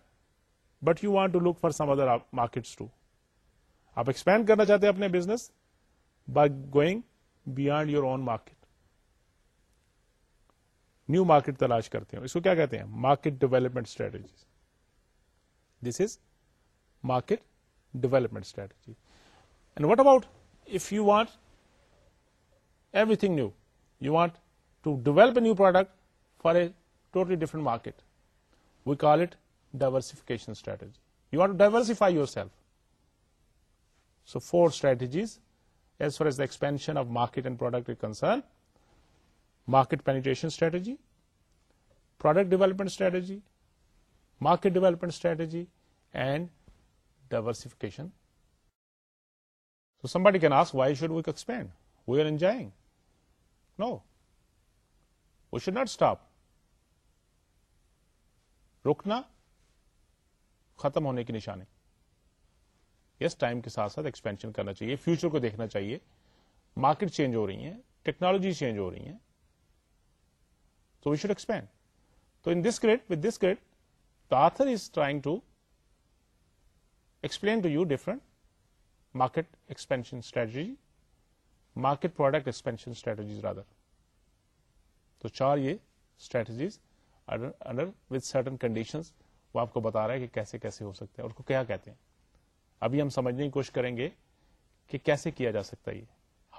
but you want to look for some other market to آپ expand کرنا چاہتے ہیں اپنے business by going beyond your own market new market تلاش کرتے ہیں اس کو کیا کہتے ہیں market development strategies this is market development strategy and what about if you want everything new you want to develop a new product for a totally different market we call it diversification strategy you want diversify yourself so four strategies for as the expansion of market and product we concern market penetration strategy product development strategy market development strategy and diversification so somebody can ask why should we expand we are enjoying no we should not stop روکنا ختم ہونے کی نشانے یس time کے ساتھ ساتھ expansion کرنا چاہیے future کو دیکھنا چاہیے مارکیٹ چینج ہو رہی ہیں ٹیکنالوجی چینج ہو رہی ہیں تو in this grid with this grid the author is trying to explain to you different market expansion strategy market product expansion strategies rather تو چار یہ strategies under with certain condition وہ آپ کو بتا رہا ہے کہ کیسے کیسے ہو سکتے ہیں اور کو کیا کہتے ہیں ابھی ہم سمجھنے کی کوشش کریں گے کہ کیسے کیا جا سکتا ہے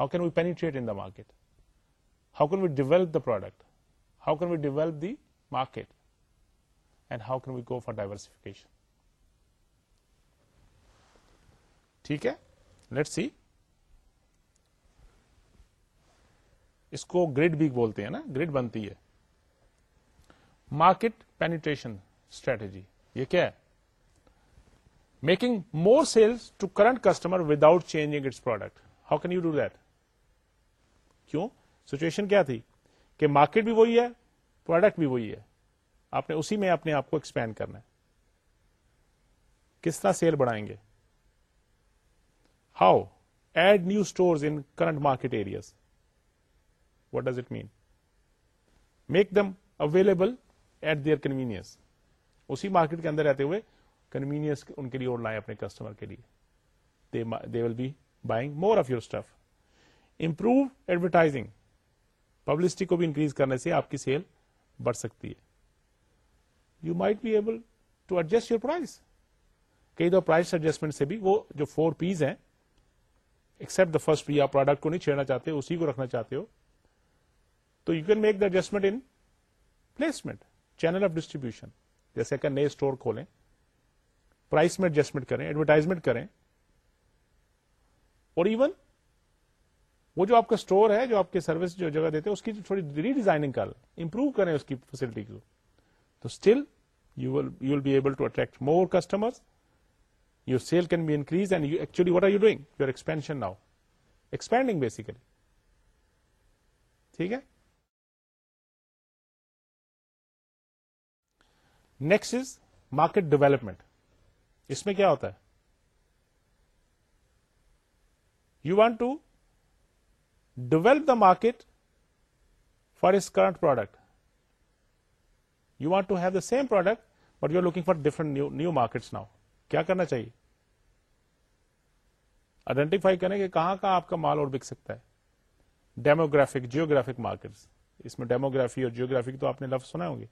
how can we penetrate in the market how can we develop the product how can we develop the market and how can we go for diversification ٹھیک ہے لیٹ سی اس کو گریڈ بھی بولتے ہیں نا گریڈ بنتی ہے مارکیٹ پینیٹریشن اسٹریٹجی یہ کیا ہے making more sale to current customer without changing its product how can you do دچویشن کیا تھی کہ مارکیٹ بھی وہی ہے پروڈکٹ بھی وہی ہے اپنے آپ کو ایکسپینڈ کرنا ہے کس طرح سیل بڑھائیں گے how add new store in current market areas what does it mean make them available at their convenience اسی مارکیٹ کے اندر رہتے ہوئے کنوینئنس ان کے لیے اور لائیں اپنے کسٹمر کے لیے they will be buying more of your stuff improve advertising publicity کو بھی انکریز کرنے سے آپ کی سیل بڑھ سکتی ہے you might be able to adjust your price کئی دو پرائز ایڈجسٹمنٹ سے بھی وہ جو فور پیز ہیں ایکسپٹ دا فرسٹ پی آپ پروڈکٹ کو نہیں چھیڑنا چاہتے اسی کو رکھنا چاہتے ہو تو you can make the adjustment in placement channel of distribution جیسے کہ نئے اسٹور کھولیں پرائس میں ایڈجسٹمنٹ کریں ایڈورٹائزمنٹ کریں اور ایون وہ جو آپ کا اسٹور ہے جو آپ کی سروس جو جگہ دیتے ہیں اس کی ری ڈیزائننگ کر لیں امپروو کریں اس کی فیسلٹی کو تو still you you will be able to attract more customer you sale can be increase and you actually what are you doing you expansion now expanding basically ٹھیک ہے نیکسٹ از مارکیٹ ڈیولپمنٹ اس میں کیا ہوتا ہے you want to develop the market for اس current product you want to have the same product but you are looking for different new markets now کیا کرنا چاہیے آئیڈینٹیفائی کریں کہ کہاں کہاں آپ کا مال اور بک سکتا ہے ڈیموگرافک جیوگرافک مارکیٹ اس میں ڈیموگرافی اور جیوگرافک تو آپ نے لفظ سنا ہوں گے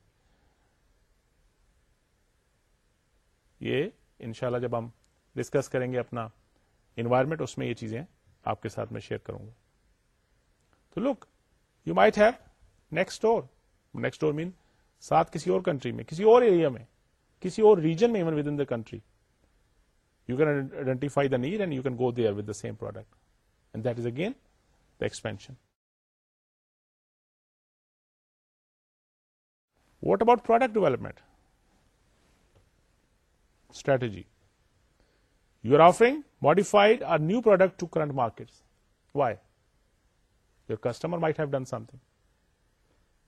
یہ ان شاء جب ہم ڈسکس کریں گے اپنا انوائرمنٹ اس میں یہ چیزیں آپ کے ساتھ میں شیئر کروں گا تو look you might have next اور نیکسٹ اور مین ساتھ کسی اور کنٹری میں کسی اور ایریا میں کسی اور ریجن میں even with in the country you can identify the need and you can go there with the same product and that is again the expansion what about product development strategy. You are offering modified or new product to current markets. Why? Your customer might have done something.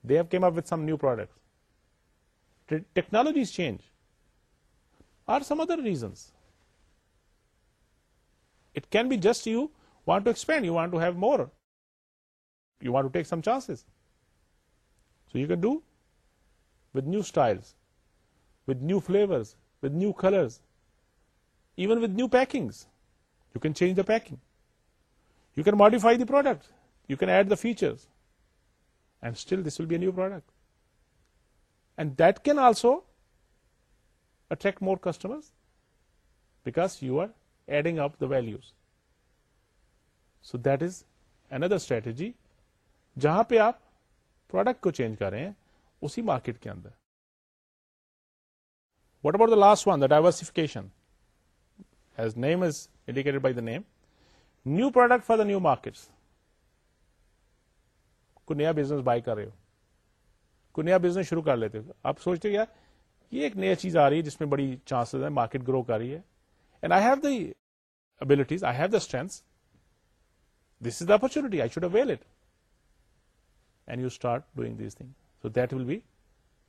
They have came up with some new products. Technologies change, or some other reasons. It can be just you want to expand, you want to have more, you want to take some chances. So you can do with new styles, with new flavors, new colours even with new packings you can change the packing you can modify the product you can add the features and still this will be a new product and that can also attract more customer because you are adding up the values so that is another strategy جہاں پہ آپ product کو change کر رہے ہیں اسی market کے اندر what are the last one the diversification new product for the new market کو نیا بزنس بائی کر رہے ہو کوئی نیا بزنس شروع کر لیتے ہو آپ سوچتے ہو یار یہ ایک نیا چیز آ رہی ہے جس میں بڑی چانسز ہیں مارکیٹ گرو کر رہی ہے abilities I have the strength this is the opportunity I should avail it and you start doing this thing so that will be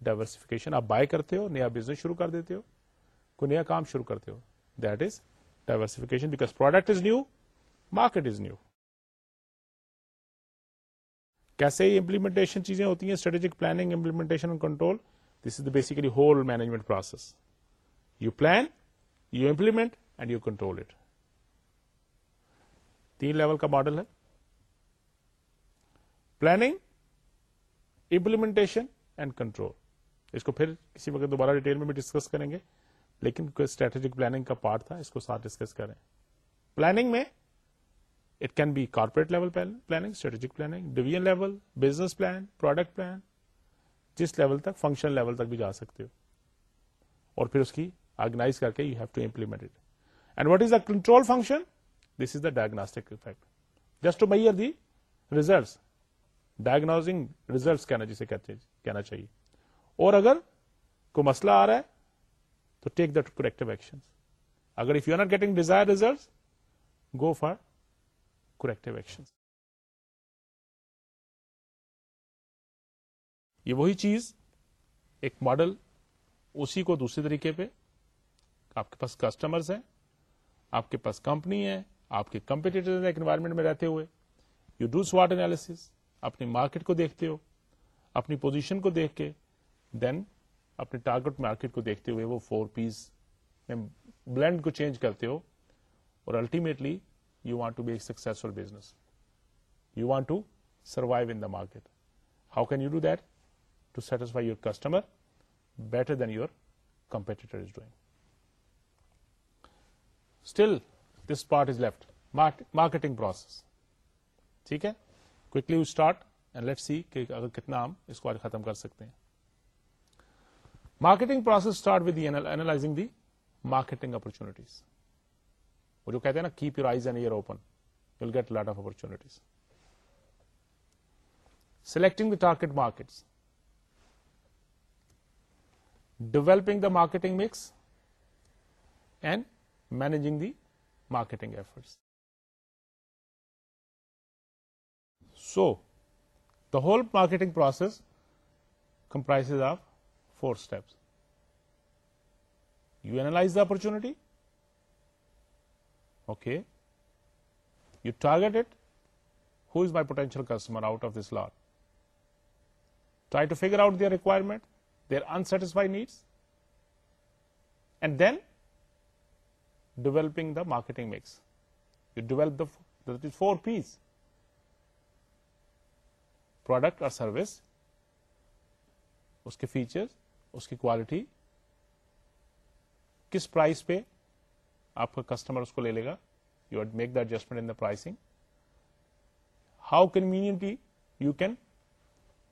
diversification آپ بائی کرتے ہو نیا بزنس شروع کر دیتے ہو کوئی نیا کام شروع کرتے ہو that is diversification because product is new market is new کیسے امپلیمنٹیشن چیزیں ہوتی ہیں strategic planning and control this is the basically whole management process you plan you implement and you control it تین لیول کا model ہے planning implementation and control اس کو پھر کسی وقت دوبارہ ڈیٹیل میں بھی ڈسکس کریں گے لیکن اسٹریٹجک پلاننگ کا پارٹ تھا اس کو ساتھ ڈسکس کریں پلاننگ میں it can be corporate level planning strategic planning division level business plan product plan جس لیول تک فنکشن لیول تک بھی جا سکتے ہو اور پھر اس کی آرگنائز کر کے you have to implement it and what is the control function this is the diagnostic effect just to measure the results diagnosing results کہنا جسے کہنا چاہیے اور اگر کوئی مسئلہ آ رہا ہے تو ٹیک دا کریکٹو ایکشن اگر if you are not getting desire result go for corrective action یہ وہی چیز ایک ماڈل اسی کو دوسرے طریقے پہ آپ کے پاس کسٹمرز ہیں آپ کے پاس کمپنی ہے آپ کے کمپیٹیٹر ایک انوائرمنٹ میں رہتے ہوئے یو ڈو سواٹ انالیس اپنی مارکیٹ کو دیکھتے ہو اپنی پوزیشن کو دیکھ کے دین اپنے ٹارگیٹ مارکیٹ کو دیکھتے ہوئے وہ فور پیس میں بلینڈ کو چینج کرتے ہو اور ultimately you want to be ایک successful business you want to survive in the market how can you do that to satisfy your customer better than your competitor is doing still this part is left marketing process ٹھیک ہے quickly you start and let see کہ اگر کتنا ہم اس کو آج ختم کر سکتے ہیں marketing process start with analysing the marketing opportunities وہ جو کہتے ہیں نا keep your eyes and ear open you get lot of opportunities selecting the target markets developing the marketing mix and managing the marketing efforts so the whole marketing process comprise of steps you analyse the opportunity okay you target it who's my potential customer out of this lot try to figure out their requirement they unsatisfied needs and then developing the marketing mix you develop the the four Ps product اور service اس کے features اس کی quality کس price پہ آپ کا customer اس کو لے لے گا you add make the adjustment in pricing how conveniently you can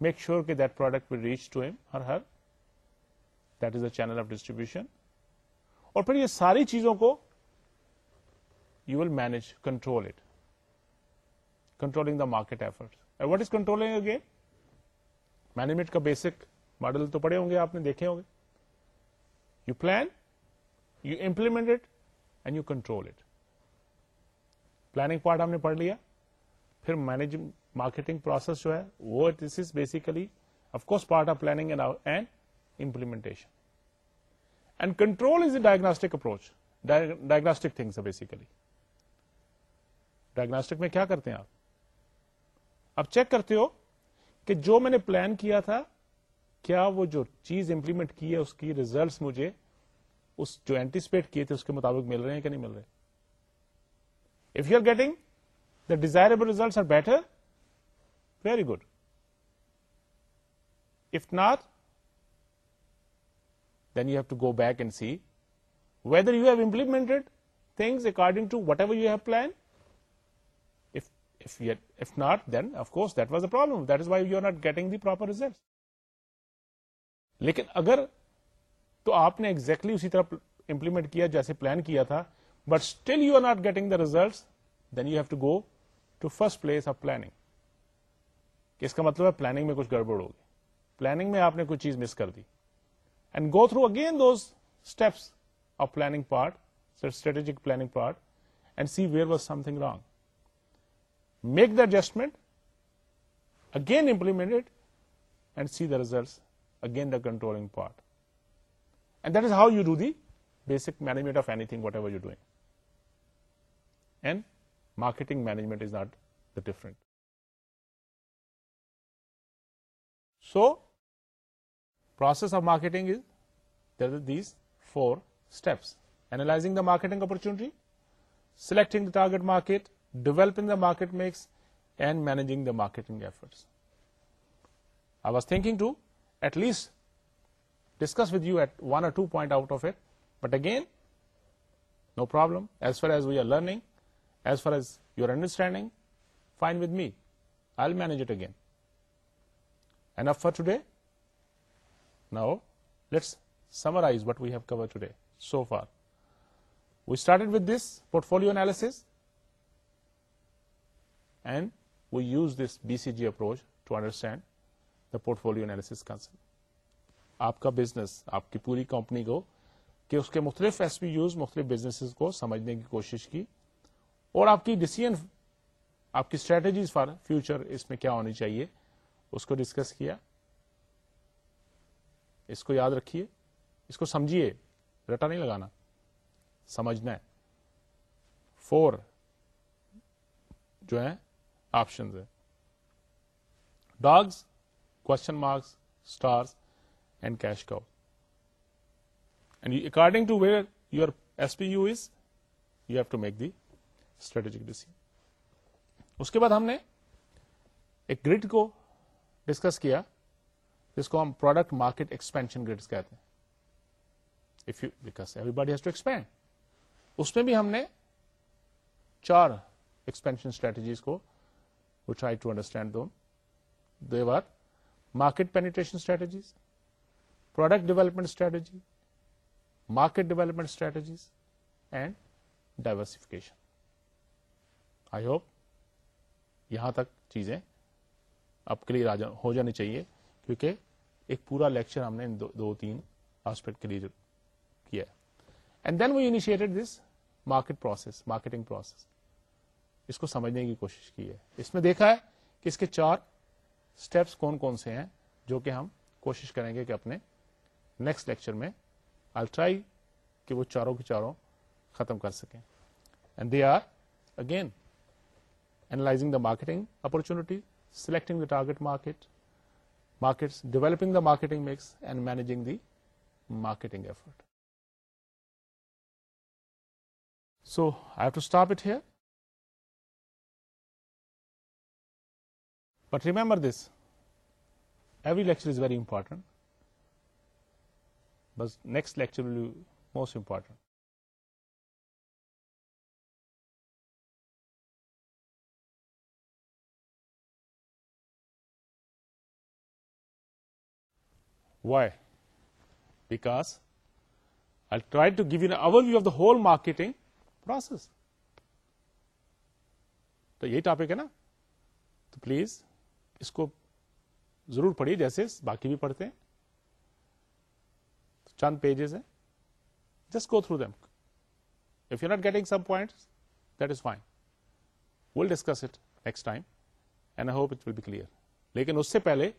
make sure کہ that product will reach to them ہر ہر that is a channel of distribution اور پھر یہ ساری چیزوں کو you will manage control it controlling the market effort what is controlling again management کا بیسک ماڈل تو پڑے ہوں گے آپ نے دیکھے ہوں گے you plan you implement it and you control it planning part ہم نے پڑھ لیا پھر مینج مارکیٹنگ پروسیس جو ہے وہ this is basically of course part of planning and and control is a diagnostic approach diagnostic things basically diagnostic میں کیا کرتے ہیں آپ اب چیک کرتے ہو کہ جو میں نے پلان کیا تھا کیا وہ جو چیز امپلیمنٹ کی ہے اس کی ریزلٹس مجھے اس جو اینٹیسپیٹ کیے تھے اس کے مطابق مل رہے ہیں کہ نہیں مل رہے if you are getting the desirable results are better very good if not then you have to go back and see whether you have implemented things according to whatever you have plan if not, then of course that was a problem. That is why you are not getting the proper results. لیکن اگر تو آپ نے exactly exactly اسی طرح implement کیا جیسے plan کیا تھا but still you are not getting the result then you have to go to first place of planning اس کا مطلب ہے پلاننگ میں کچھ گڑبڑ ہوگی پلاننگ میں آپ نے کچھ چیز مس کر دی and go through again those steps of planning part strategic planning part and see where was something wrong make the adjustment again implement and see the results again the controlling part. And that is how you do the basic management of anything, whatever you're doing. And marketing management is not the different. So, process of marketing is, there are these 4 steps: analyzing the marketing opportunity, selecting the target market, developing the market mix, and managing the marketing efforts. I was thinking to at least discuss with you at 1 or 2 points out of it. But again, no problem. As far as we are learning, as far as your understanding, fine with me. I'll manage it again. Enough for today. Now, let's summarize what we have covered today so far. We started with this portfolio analysis, and we use this BCG approach to understand port analysis کا آپ کا business آپ کی پوری company کو کہ اس کے مختلف ایس پی یوز مختلف بزنس کو سمجھنے کی کوشش کی اور آپ کی ڈسیزن آپ کی اسٹریٹجیز فار فیوچر اس میں کیا ہونی چاہیے اس کو ڈسکس کیا اس کو یاد رکھیے اس کو سمجھیے رٹا نہیں لگانا سمجھنا ہے فور جو ہیں option dogs question marks, stars, and cash cow. And you, according to where your SPU is, you have to make the strategic decision. اس کے بعد ہم نے ایک گریڈ کو ڈسکس کیا جس کو ہم پروڈکٹ مارکیٹ ایکسپینشن گریڈ کہتے ہیں if you because everybody has to expand اس میں بھی ہم نے چار ایکسپینشن اسٹریٹجیز کو وی ٹرائی ٹو انڈرسٹینڈ دون دیو are market penetration strategies product development strategy market development strategies and ڈائیوریشن I hope یہاں تک چیزیں ہو جانی چاہیے کیونکہ ایک پورا لیکچر ہم نے دو دو تین آسپیکٹ کیا and then we this market process marketing process اس کو سمجھنے کی کوشش کی ہے اس میں دیکھا ہے کہ اس کے چار اسٹیپس کون کون سے ہیں جو کہ ہم کوشش کریں گے کہ اپنے نیکسٹ لیکچر میں آئی ٹرائی کہ وہ چاروں کے چاروں ختم کر سکیں and they are again analysing the marketing opportunity selecting the target market market developing the marketing mix and managing the marketing effort so I have to stop it here but remember this every lecture is very important بس next lecture will most important why back I try to give overview of the whole marketing process تو یہی topic ہے نا تو please اس کو ضرور پڑھیے جیسے باقی بھی پڑھتے ہیں چند پیجز ہیں just go through them if you not getting some point that is fine will discuss it next time and I hope it will be clear لیکن اس سے پہلے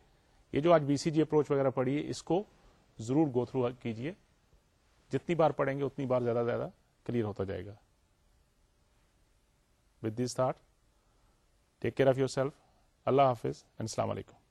یہ جو آج بی سی جی اپروچ وغیرہ پڑھی ہے اس کو ضرور گو تھرو کیجیے جتنی بار پڑھیں گے اتنی بار زیادہ سے زیادہ کلیئر ہوتا جائے گا with this thought take care of yourself self اللہ حافظ السلام علیکم